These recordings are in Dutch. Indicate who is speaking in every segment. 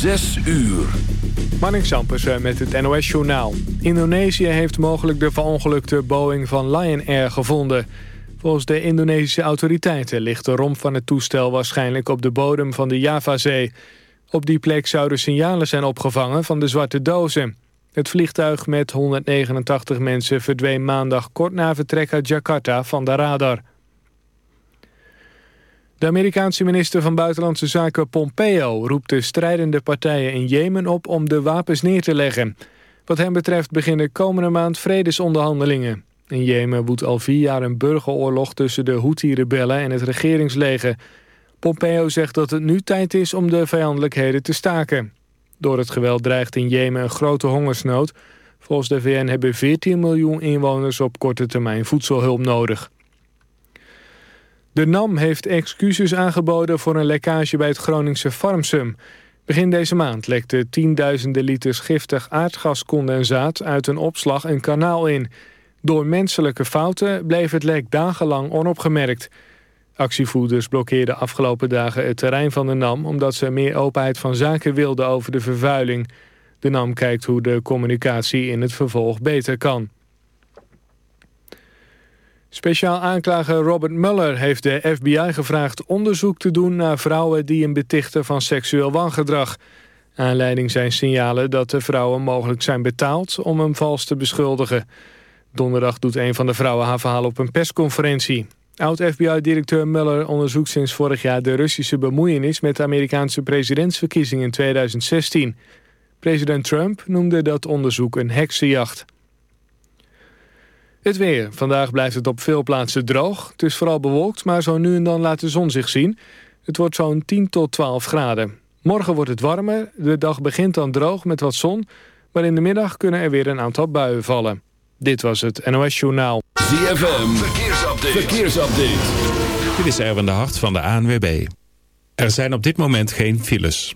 Speaker 1: Zes uur.
Speaker 2: Manning Sampers met het NOS-journaal. Indonesië heeft mogelijk de verongelukte Boeing van Lion Air gevonden. Volgens de Indonesische autoriteiten ligt de romp van het toestel waarschijnlijk op de bodem van de Javazee. Op die plek zouden signalen zijn opgevangen van de zwarte dozen. Het vliegtuig met 189 mensen verdween maandag kort na vertrek uit Jakarta van de radar. De Amerikaanse minister van Buitenlandse Zaken Pompeo roept de strijdende partijen in Jemen op om de wapens neer te leggen. Wat hem betreft beginnen komende maand vredesonderhandelingen. In Jemen woedt al vier jaar een burgeroorlog tussen de Houthi-rebellen en het regeringsleger. Pompeo zegt dat het nu tijd is om de vijandelijkheden te staken. Door het geweld dreigt in Jemen een grote hongersnood. Volgens de VN hebben 14 miljoen inwoners op korte termijn voedselhulp nodig. De NAM heeft excuses aangeboden voor een lekkage bij het Groningse Farmsum. Begin deze maand lekte tienduizenden liters giftig aardgascondensaat uit een opslag een kanaal in. Door menselijke fouten bleef het lek dagenlang onopgemerkt. Actievoerders blokkeerden afgelopen dagen het terrein van de NAM... omdat ze meer openheid van zaken wilden over de vervuiling. De NAM kijkt hoe de communicatie in het vervolg beter kan. Speciaal aanklager Robert Mueller heeft de FBI gevraagd onderzoek te doen naar vrouwen die hem betichten van seksueel wangedrag. Aanleiding zijn signalen dat de vrouwen mogelijk zijn betaald om hem vals te beschuldigen. Donderdag doet een van de vrouwen haar verhaal op een persconferentie. Oud-FBI-directeur Mueller onderzoekt sinds vorig jaar de Russische bemoeienis met de Amerikaanse presidentsverkiezingen in 2016. President Trump noemde dat onderzoek een heksenjacht. Het weer. Vandaag blijft het op veel plaatsen droog. Het is vooral bewolkt, maar zo nu en dan laat de zon zich zien. Het wordt zo'n 10 tot 12 graden. Morgen wordt het warmer. De dag begint dan droog met wat zon. Maar in de middag kunnen er weer een aantal buien vallen. Dit was het NOS Journaal.
Speaker 1: ZFM. Verkeersupdate. Verkeersupdate.
Speaker 3: Dit is Erwin de Hart van de ANWB. Er zijn op dit moment geen files.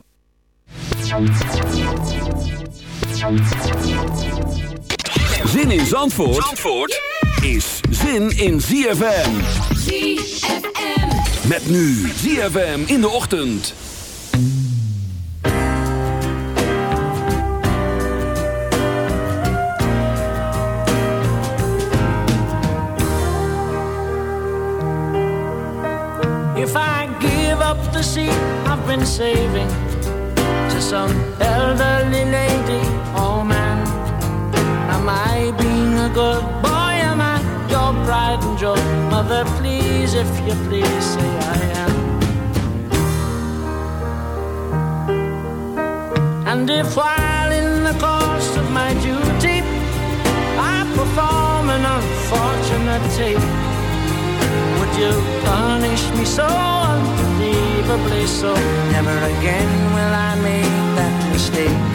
Speaker 1: Zin in Zandvoort, Zandvoort is zin in ZFM. ZFM. Met nu ZFM in de ochtend.
Speaker 4: If I give up the seat I've been saving to some elderly lady, oh. Am I being a good boy? Am I your pride and joy? Mother, please, if you please, say I am. And if while in the course of my duty I perform an unfortunate tape, would you punish me so unbelievably so? Never again will I make that mistake.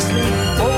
Speaker 4: Oh.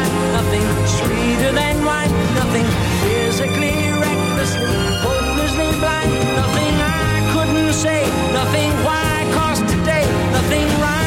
Speaker 5: nothing why, cause today, nothing right.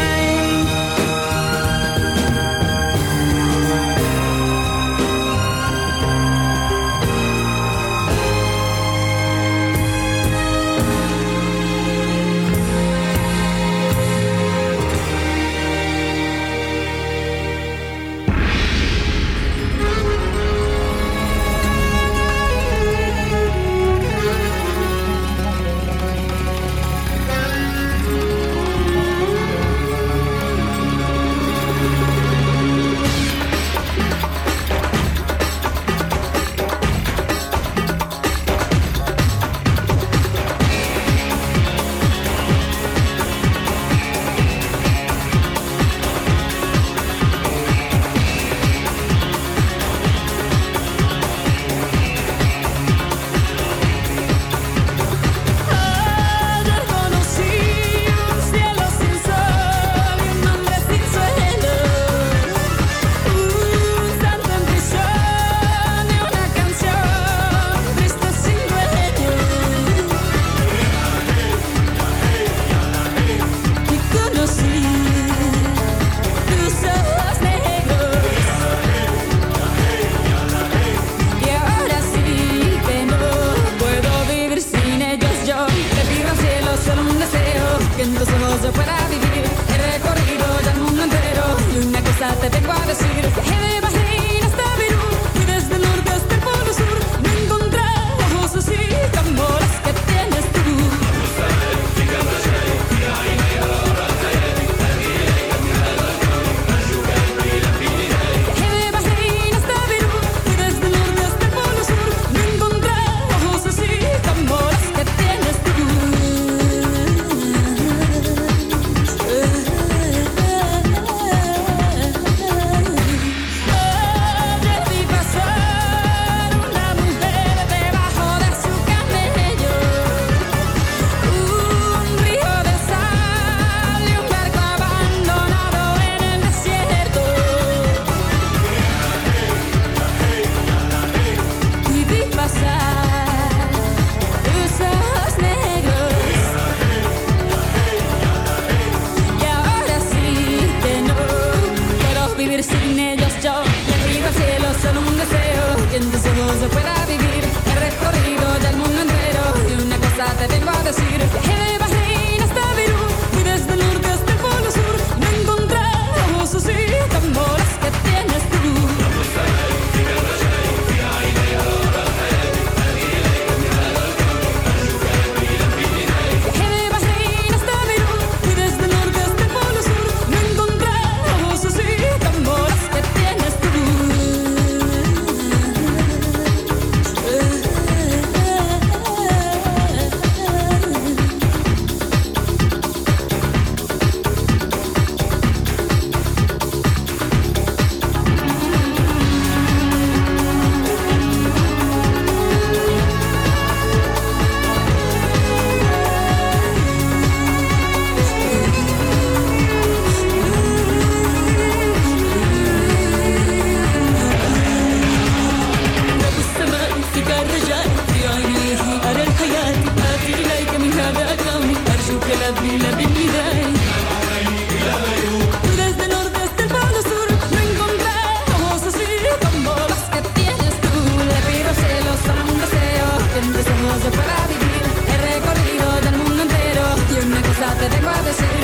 Speaker 5: yo fuera een vivir, he recorrido del mundo entero y una cosa te tengo a decir.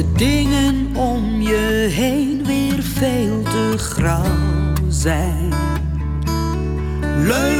Speaker 6: De dingen om je heen weer veel te grauw zijn. Leun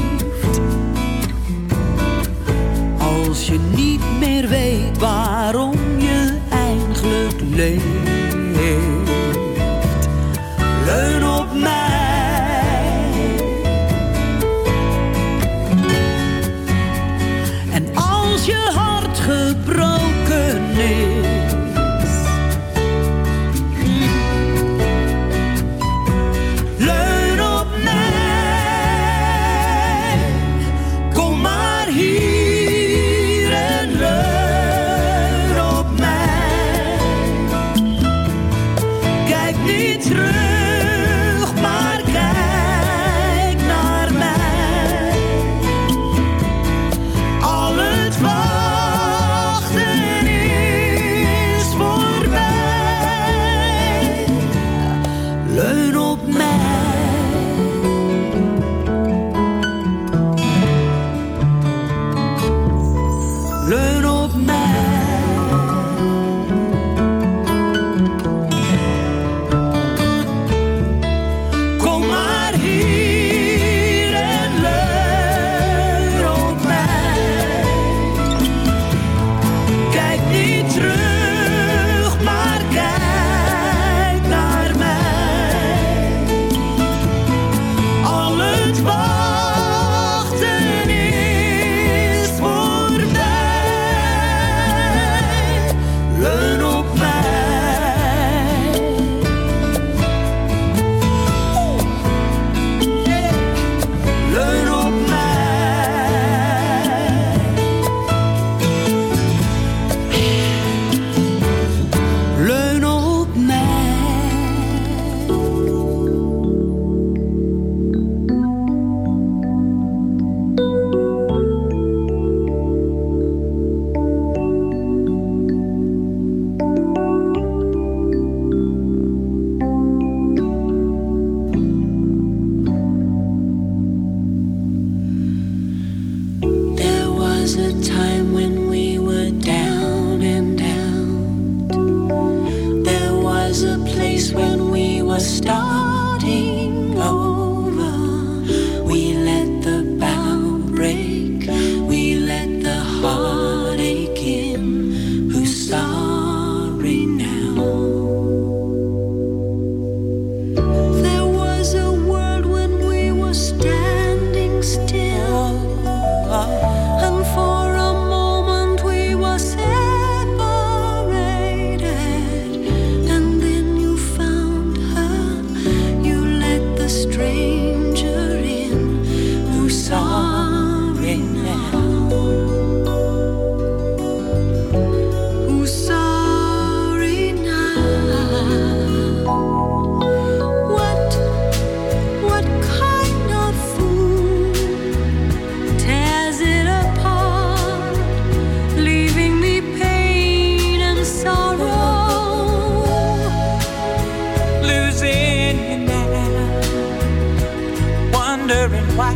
Speaker 7: Wondering why.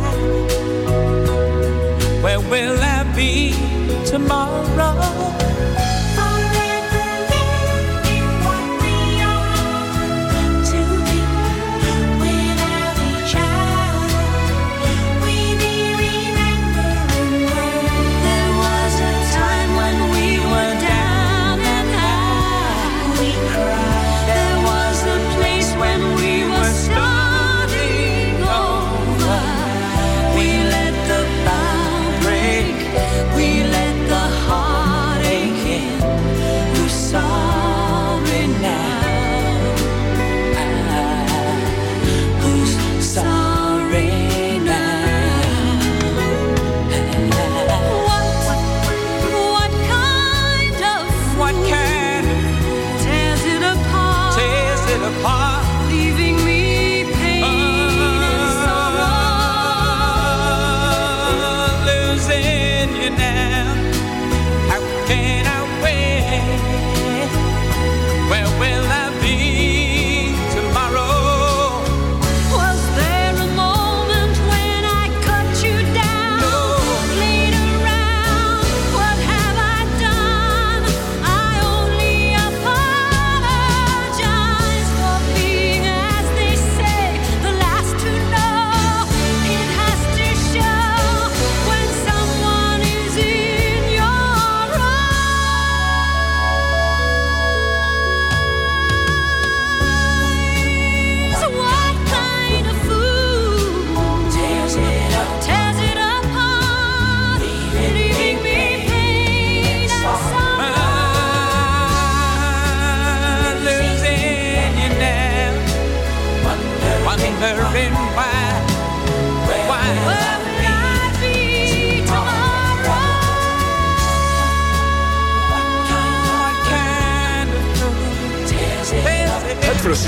Speaker 7: Where will I be tomorrow?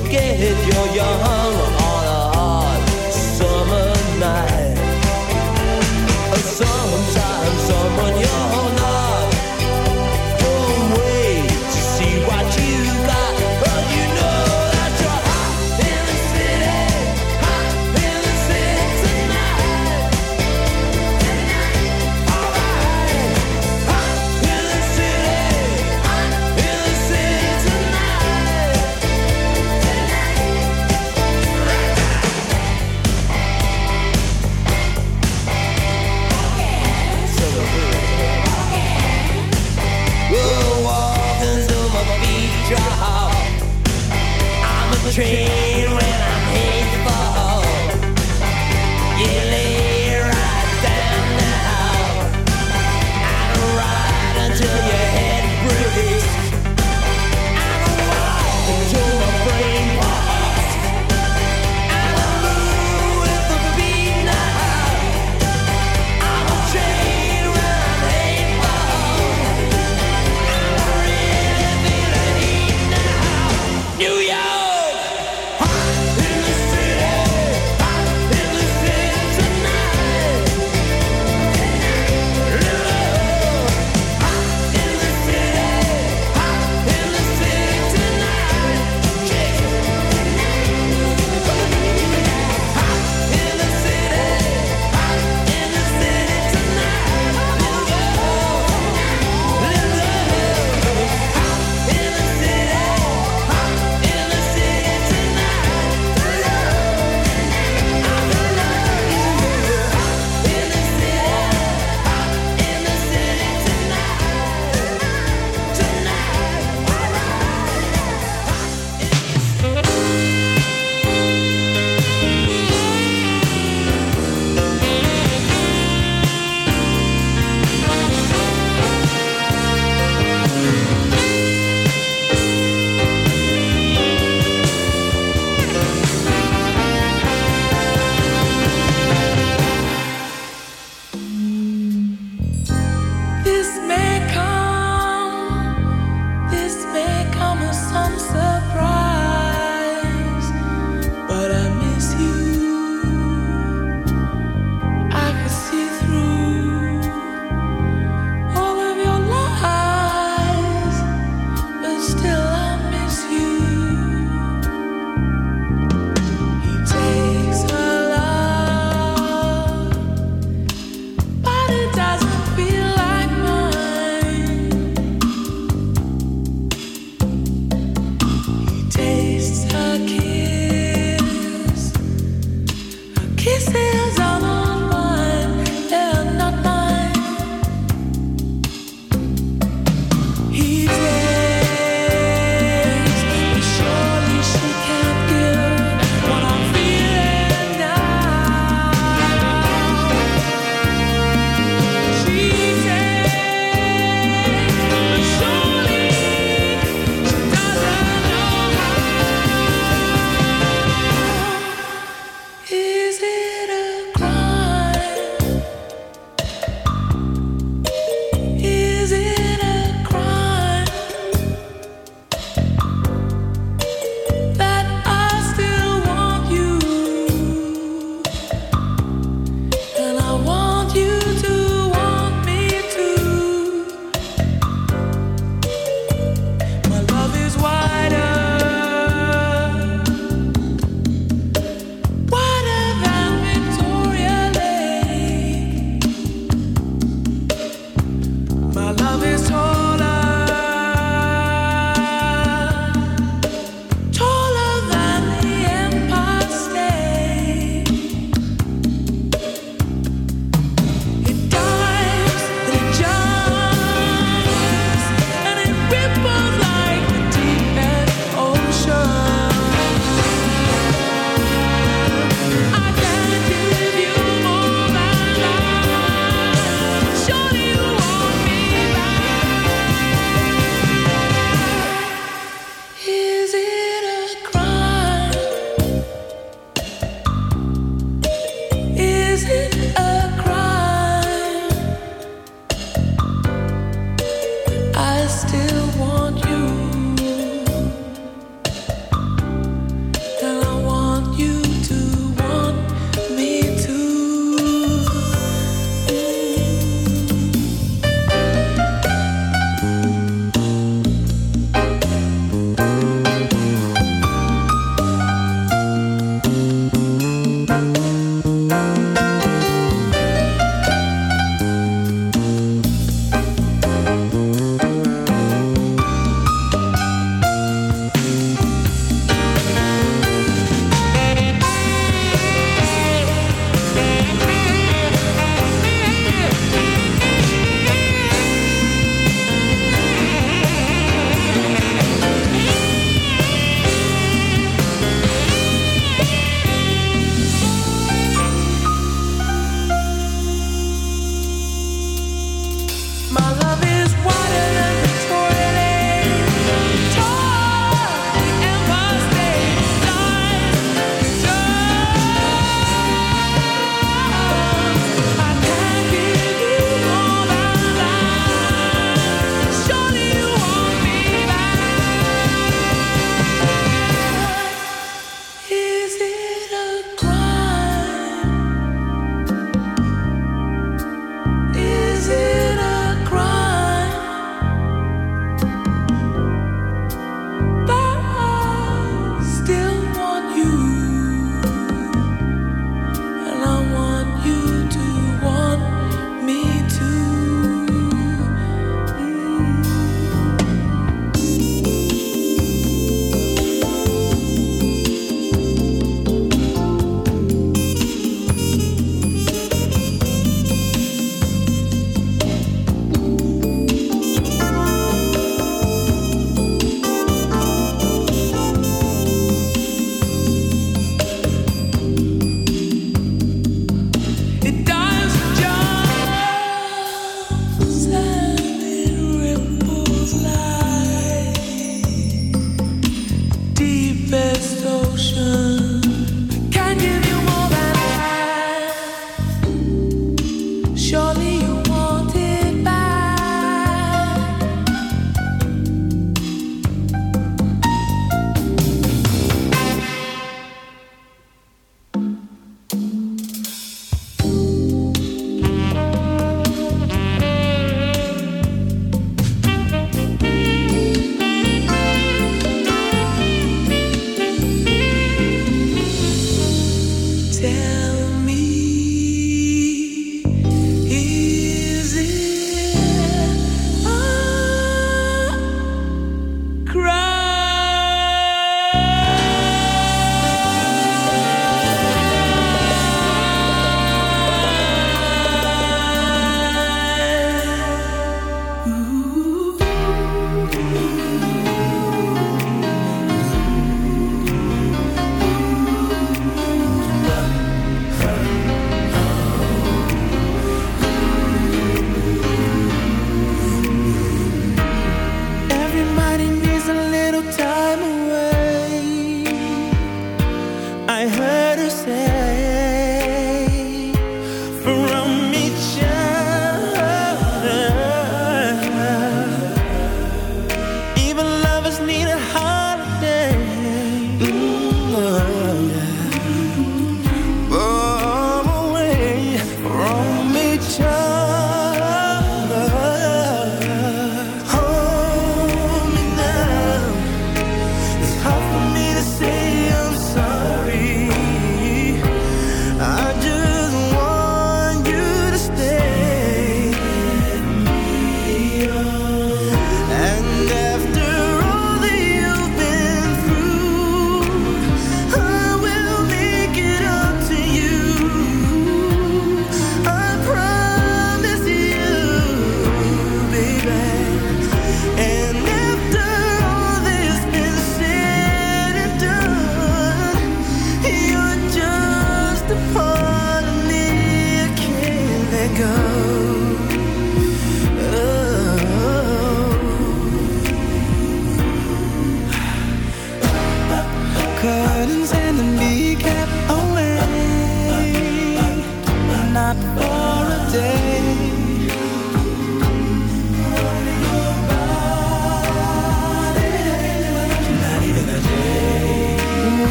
Speaker 8: forget your
Speaker 9: young.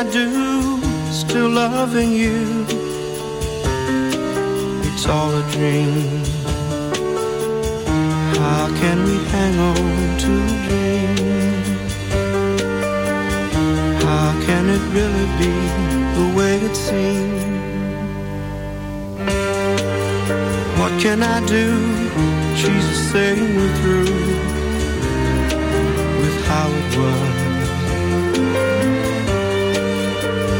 Speaker 10: I do? Still loving you. It's all a dream. How can we hang on to a dream? How can it really be the way it seems? What can I do? She's saying we're through with how it was.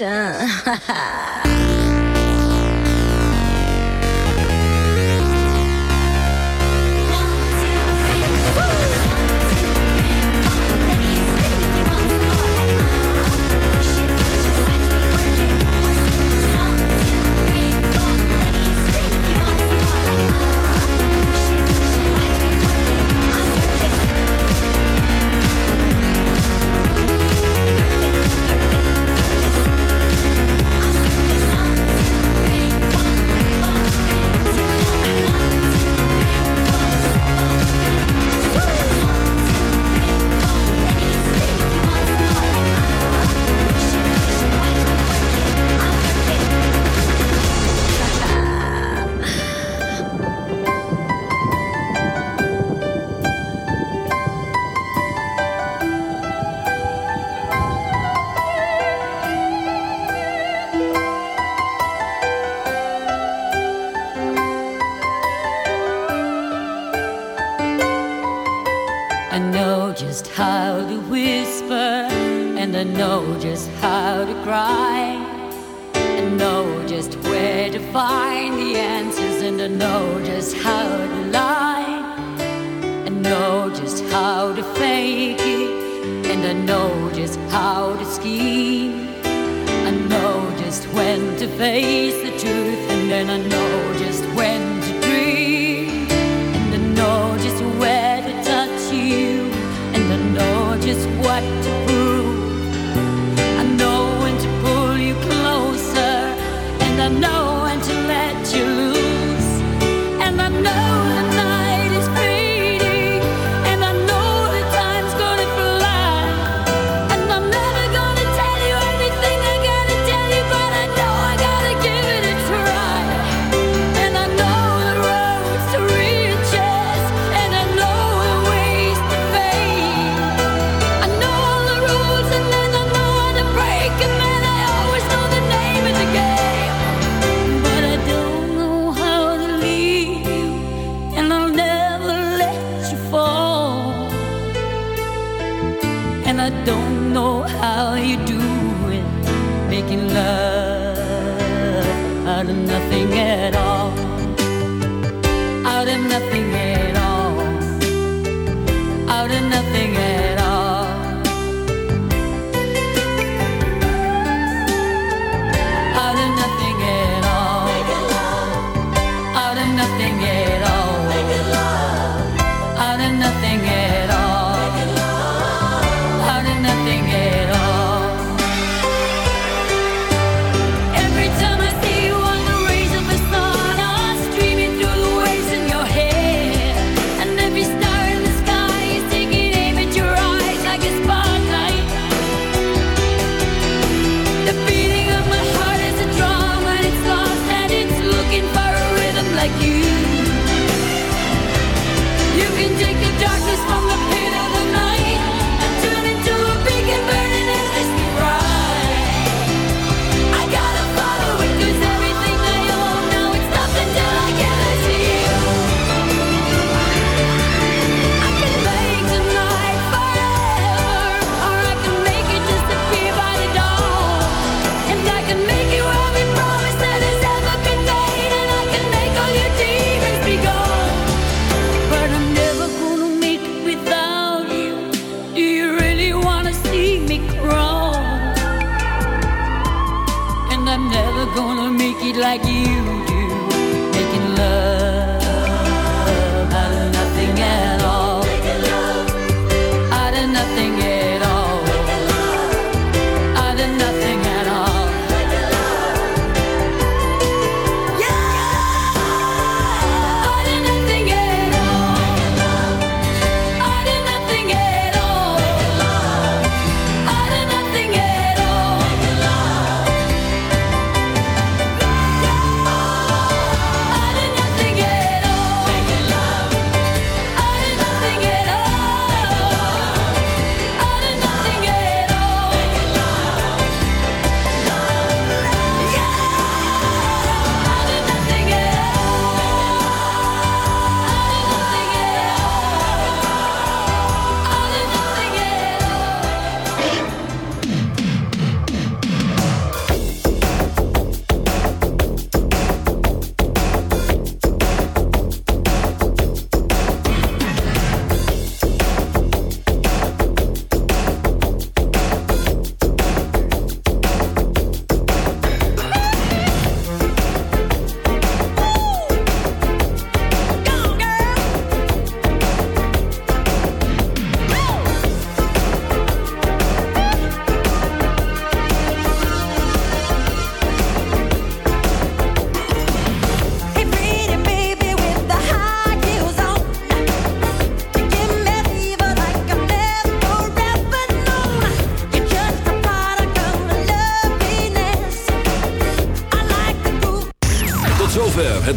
Speaker 1: 真哈哈